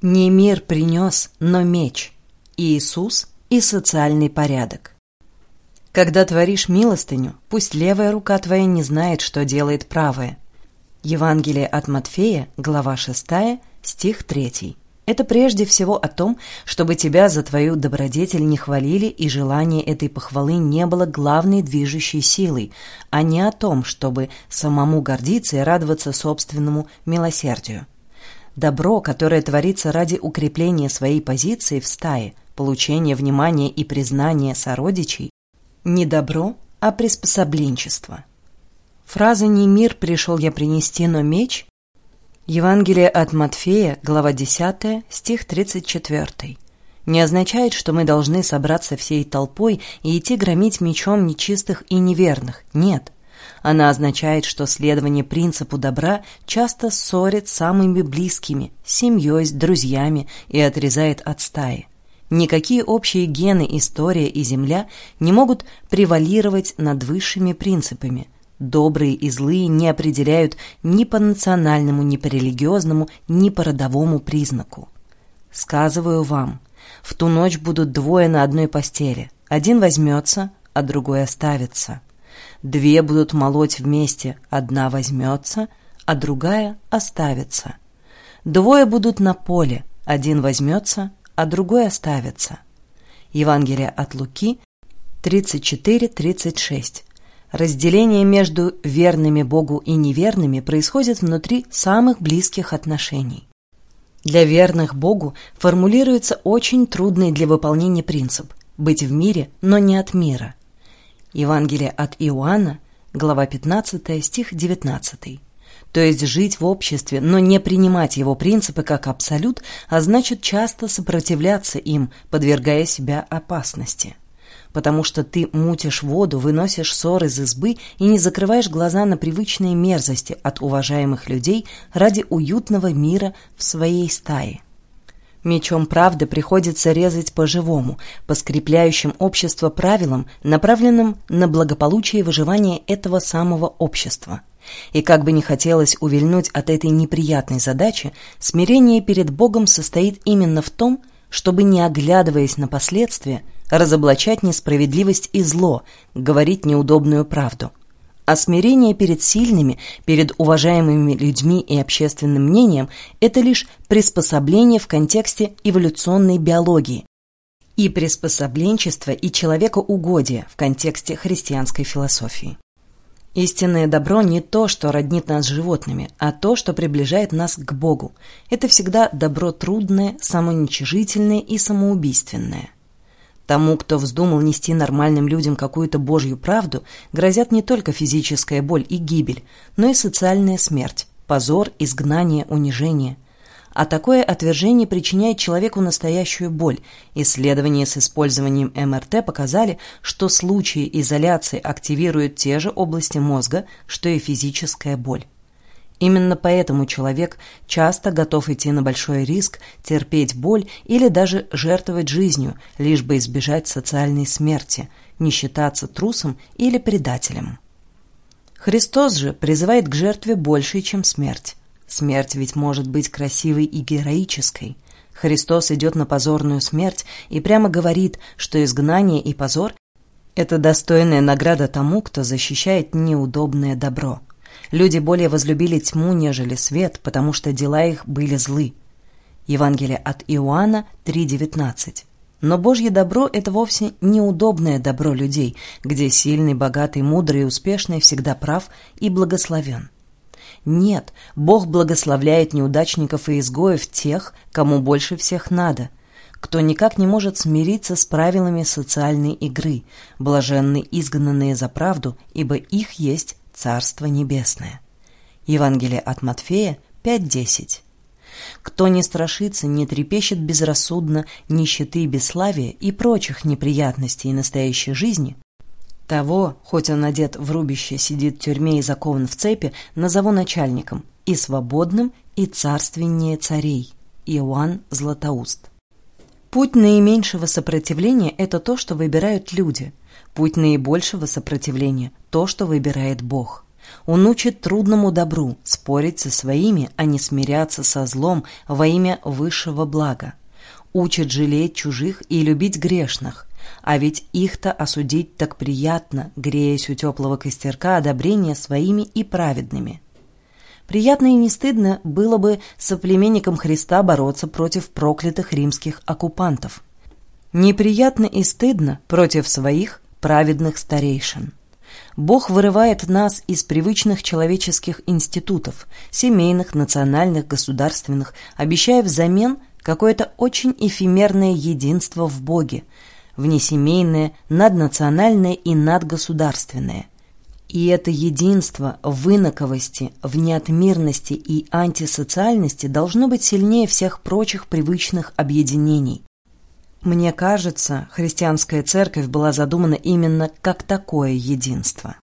Не мир принес, но меч. Иисус и социальный порядок. Когда творишь милостыню, пусть левая рука твоя не знает, что делает правая. Евангелие от Матфея, глава 6, стих 3. Это прежде всего о том, чтобы тебя за твою добродетель не хвалили и желание этой похвалы не было главной движущей силой, а не о том, чтобы самому гордиться и радоваться собственному милосердию. Добро, которое творится ради укрепления своей позиции в стае, получения внимания и признания сородичей, не добро, а приспособленчество. Фраза «Не мир пришел я принести, но меч» Евангелие от Матфея, глава 10, стих 34 не означает, что мы должны собраться всей толпой и идти громить мечом нечистых и неверных. Нет. Она означает, что следование принципу добра часто ссорит с самыми близкими, семьей, с друзьями и отрезает от стаи. Никакие общие гены, история и земля не могут превалировать над высшими принципами. Добрые и злые не определяют ни по национальному, ни по религиозному, ни по родовому признаку. Сказываю вам, в ту ночь будут двое на одной постели. Один возьмется, а другой оставится. Две будут молоть вместе, одна возьмется, а другая оставится. Двое будут на поле, один возьмется, а другой оставится. Евангелие от Луки 34-36. Разделение между верными Богу и неверными происходит внутри самых близких отношений. Для верных Богу формулируется очень трудный для выполнения принцип – быть в мире, но не от мира. Евангелие от Иоанна, глава 15, стих 19. То есть жить в обществе, но не принимать его принципы как абсолют, а значит часто сопротивляться им, подвергая себя опасности. Потому что ты мутишь воду, выносишь ссор из избы и не закрываешь глаза на привычные мерзости от уважаемых людей ради уютного мира в своей стае. Мечом правды приходится резать по-живому, по скрепляющим общество правилам, направленным на благополучие и выживание этого самого общества. И как бы ни хотелось увильнуть от этой неприятной задачи, смирение перед Богом состоит именно в том, чтобы, не оглядываясь на последствия, разоблачать несправедливость и зло, говорить неудобную правду а смирение перед сильными, перед уважаемыми людьми и общественным мнением – это лишь приспособление в контексте эволюционной биологии и приспособленчество и человекоугодие в контексте христианской философии. Истинное добро не то, что роднит нас с животными, а то, что приближает нас к Богу. Это всегда добро трудное, самоуничижительное и самоубийственное. Тому, кто вздумал нести нормальным людям какую-то божью правду, грозят не только физическая боль и гибель, но и социальная смерть, позор, изгнание, унижение. А такое отвержение причиняет человеку настоящую боль. Исследования с использованием МРТ показали, что случаи изоляции активируют те же области мозга, что и физическая боль. Именно поэтому человек часто готов идти на большой риск, терпеть боль или даже жертвовать жизнью, лишь бы избежать социальной смерти, не считаться трусом или предателем. Христос же призывает к жертве большей, чем смерть. Смерть ведь может быть красивой и героической. Христос идет на позорную смерть и прямо говорит, что изгнание и позор – это достойная награда тому, кто защищает неудобное добро – Люди более возлюбили тьму, нежели свет, потому что дела их были злы. Евангелие от Иоанна 3.19. Но Божье добро – это вовсе неудобное добро людей, где сильный, богатый, мудрый и успешный всегда прав и благословен. Нет, Бог благословляет неудачников и изгоев тех, кому больше всех надо, кто никак не может смириться с правилами социальной игры, блаженны изгнанные за правду, ибо их есть Царство Небесное. Евангелие от Матфея 5.10. Кто не страшится, не трепещет безрассудно нищеты, бесславия и прочих неприятностей настоящей жизни, того, хоть он одет в рубище, сидит в тюрьме и закован в цепи, назову начальником, и свободным, и царственнее царей. Иоанн Златоуст. Путь наименьшего сопротивления – это то, что выбирают люди. Путь наибольшего сопротивления – то, что выбирает Бог. Он учит трудному добру спорить со своими, а не смиряться со злом во имя высшего блага. Учит жалеть чужих и любить грешных, а ведь их-то осудить так приятно, греясь у теплого костерка одобрения своими и праведными. Приятно и не стыдно было бы соплеменникам Христа бороться против проклятых римских оккупантов. Неприятно и стыдно против своих праведных старейшин. Бог вырывает нас из привычных человеческих институтов, семейных, национальных, государственных, обещая взамен какое-то очень эфемерное единство в Боге, внесемейное, наднациональное и надгосударственное. И это единство в инаковости, в неотмирности и антисоциальности должно быть сильнее всех прочих привычных объединений. Мне кажется, христианская церковь была задумана именно как такое единство.